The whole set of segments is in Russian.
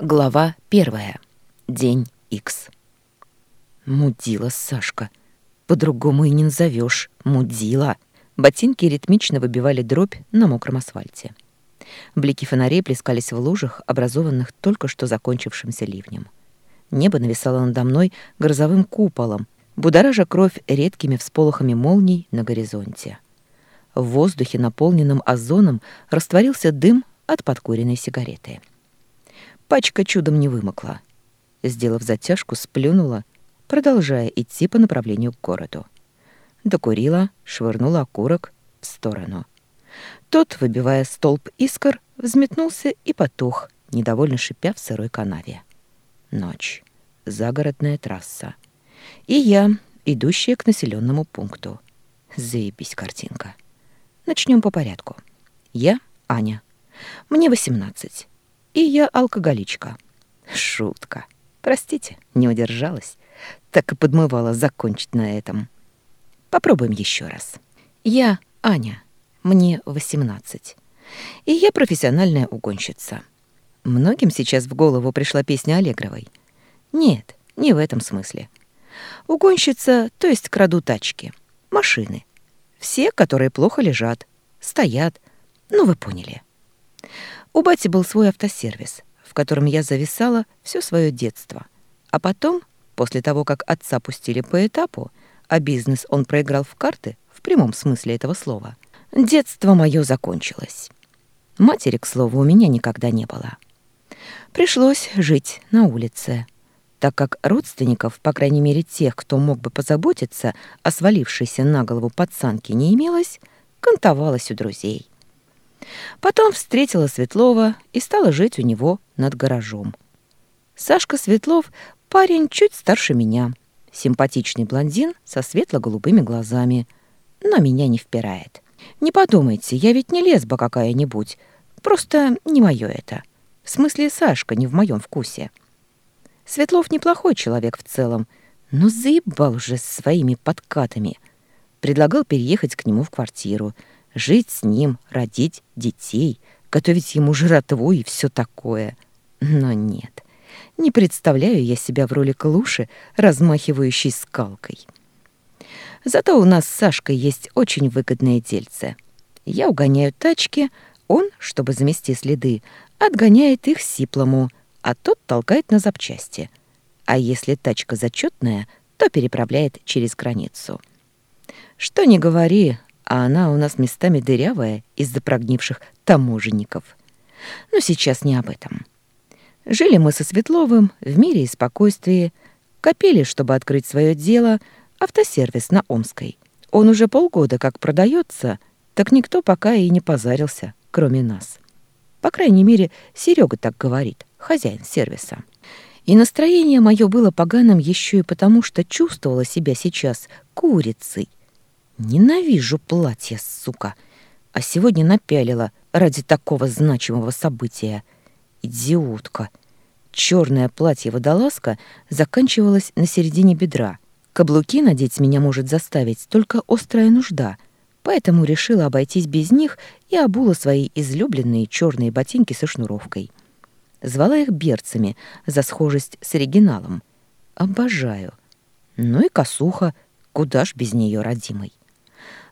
Глава первая. День Икс. Мудила Сашка. По-другому и не назовешь. Мудила. Ботинки ритмично выбивали дробь на мокром асфальте. Блики фонарей плескались в лужах, образованных только что закончившимся ливнем. Небо нависало надо мной грозовым куполом, будоража кровь редкими всполохами молний на горизонте. В воздухе, наполненном озоном, растворился дым от подкуренной сигареты. Пачка чудом не вымокла. Сделав затяжку, сплюнула, продолжая идти по направлению к городу. Докурила, швырнула окурок в сторону. Тот, выбивая столб искр, взметнулся и потух, недовольно шипя в сырой канаве. Ночь. Загородная трасса. И я, идущая к населенному пункту. Заебись картинка. Начнем по порядку. Я Аня. Мне восемнадцать. И я алкоголичка. Шутка. Простите, не удержалась. Так и подмывала закончить на этом. Попробуем еще раз. Я Аня. Мне 18. И я профессиональная угонщица. Многим сейчас в голову пришла песня Аллегровой. Нет, не в этом смысле. Угонщица, то есть краду тачки. Машины. Все, которые плохо лежат, стоят. Ну, вы поняли. У бати был свой автосервис, в котором я зависала все свое детство. А потом, после того, как отца пустили по этапу, а бизнес он проиграл в карты, в прямом смысле этого слова, детство мое закончилось. Матери, к слову, у меня никогда не было. Пришлось жить на улице, так как родственников, по крайней мере тех, кто мог бы позаботиться о свалившейся на голову пацанке, не имелось, кантовалась у друзей. Потом встретила Светлова и стала жить у него над гаражом. Сашка Светлов — парень чуть старше меня, симпатичный блондин со светло-голубыми глазами, но меня не впирает. Не подумайте, я ведь не лесба какая-нибудь, просто не мое это. В смысле, Сашка не в моем вкусе. Светлов неплохой человек в целом, но заебал уже своими подкатами. Предлагал переехать к нему в квартиру — жить с ним, родить детей, готовить ему жратву и все такое. Но нет, не представляю я себя в роли клуши, размахивающей скалкой. Зато у нас с Сашкой есть очень выгодное дельце. Я угоняю тачки, он, чтобы замести следы, отгоняет их сиплому, а тот толкает на запчасти. А если тачка зачетная, то переправляет через границу. Что ни говори, а она у нас местами дырявая из-за прогнивших таможенников. Но сейчас не об этом. Жили мы со Светловым в мире и спокойствии, копили, чтобы открыть свое дело, автосервис на Омской. Он уже полгода как продается, так никто пока и не позарился, кроме нас. По крайней мере, Серега так говорит, хозяин сервиса. И настроение мое было поганым еще и потому, что чувствовала себя сейчас курицей, Ненавижу платье, сука. А сегодня напялила ради такого значимого события. Идиотка. Черное платье-водолазка заканчивалось на середине бедра. Каблуки надеть меня может заставить только острая нужда, поэтому решила обойтись без них и обула свои излюбленные черные ботинки со шнуровкой. Звала их берцами за схожесть с оригиналом. Обожаю. Ну и косуха, куда ж без нее родимой.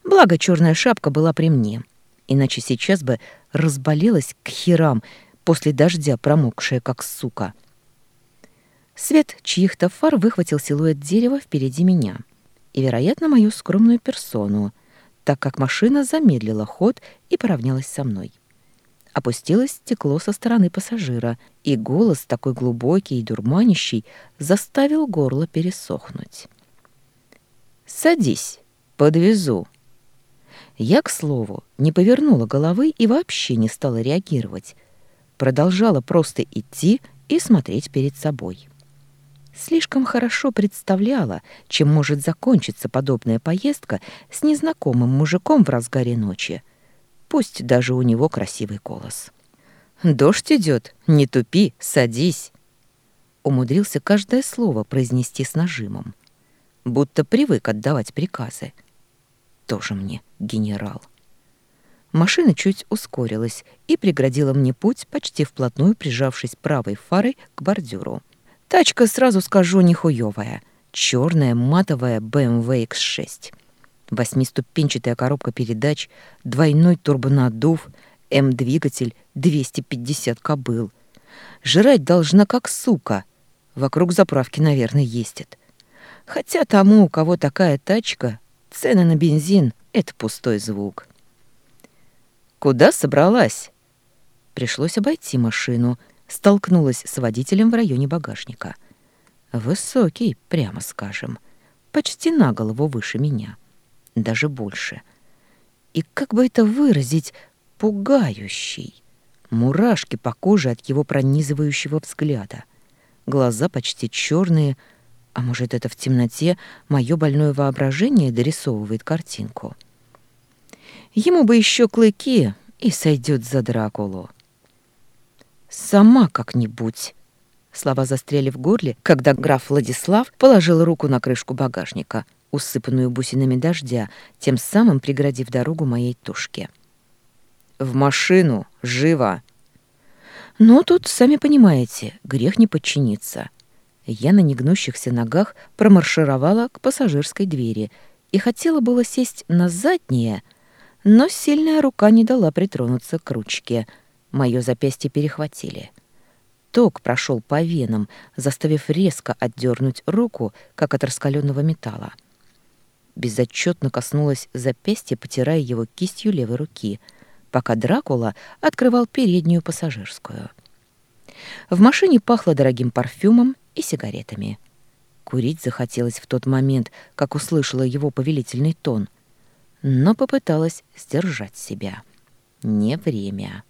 Благо, черная шапка была при мне, иначе сейчас бы разболелась к херам после дождя, промокшая как сука. Свет чьих-то фар выхватил силуэт дерева впереди меня и, вероятно, мою скромную персону, так как машина замедлила ход и поравнялась со мной. Опустилось стекло со стороны пассажира, и голос, такой глубокий и дурманящий, заставил горло пересохнуть. «Садись, подвезу», я, к слову, не повернула головы и вообще не стала реагировать. Продолжала просто идти и смотреть перед собой. Слишком хорошо представляла, чем может закончиться подобная поездка с незнакомым мужиком в разгаре ночи. Пусть даже у него красивый голос. «Дождь идет, не тупи, садись!» Умудрился каждое слово произнести с нажимом. Будто привык отдавать приказы. Тоже мне генерал. Машина чуть ускорилась и преградила мне путь, почти вплотную прижавшись правой фарой к бордюру. Тачка, сразу скажу, нехуёвая. Чёрная матовая BMW X6. Восьмиступенчатая коробка передач, двойной турбонаддув, М-двигатель 250 кобыл. Жрать должна как сука. Вокруг заправки, наверное, ездит. Хотя тому, у кого такая тачка, цены на бензин — это пустой звук. «Куда собралась?» Пришлось обойти машину, столкнулась с водителем в районе багажника. Высокий, прямо скажем, почти на голову выше меня, даже больше. И как бы это выразить, пугающий. Мурашки по коже от его пронизывающего взгляда. Глаза почти черные, а может, это в темноте мое больное воображение дорисовывает картинку. Ему бы еще клыки, и сойдет за Дракулу. «Сама как-нибудь!» Слова застряли в горле, когда граф Владислав положил руку на крышку багажника, усыпанную бусинами дождя, тем самым преградив дорогу моей тушке. «В машину! Живо!» «Ну, тут, сами понимаете, грех не подчиниться». Я на негнущихся ногах промаршировала к пассажирской двери и хотела было сесть на заднее, но сильная рука не дала притронуться к ручке. Моё запястье перехватили. Ток прошел по венам, заставив резко отдернуть руку, как от раскаленного металла. Безотчетно коснулась запястья, потирая его кистью левой руки — пока Дракула открывал переднюю пассажирскую. В машине пахло дорогим парфюмом и сигаретами. Курить захотелось в тот момент, как услышала его повелительный тон, но попыталась сдержать себя. Не время.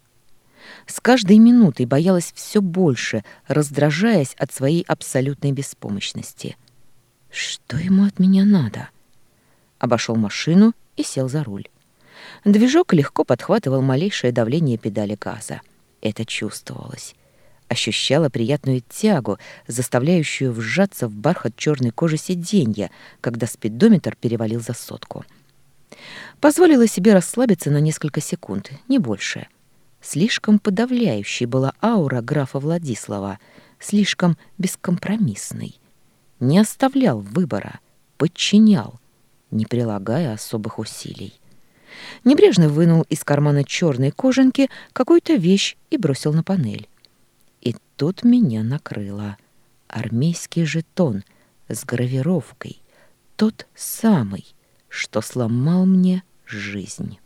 С каждой минутой боялась все больше, раздражаясь от своей абсолютной беспомощности. Что ему от меня надо? Обошел машину и сел за руль. Движок легко подхватывал малейшее давление педали газа. Это чувствовалось. Ощущала приятную тягу, заставляющую вжаться в бархат черной кожи сиденья, когда спидометр перевалил за сотку. Позволила себе расслабиться на несколько секунд, не больше. Слишком подавляющей была аура графа Владислава, слишком бескомпромиссной. Не оставлял выбора, подчинял, не прилагая особых усилий. Небрежно вынул из кармана черной кожанки какую-то вещь и бросил на панель. И тут меня накрыло. Армейский жетон с гравировкой. Тот самый, что сломал мне жизнь.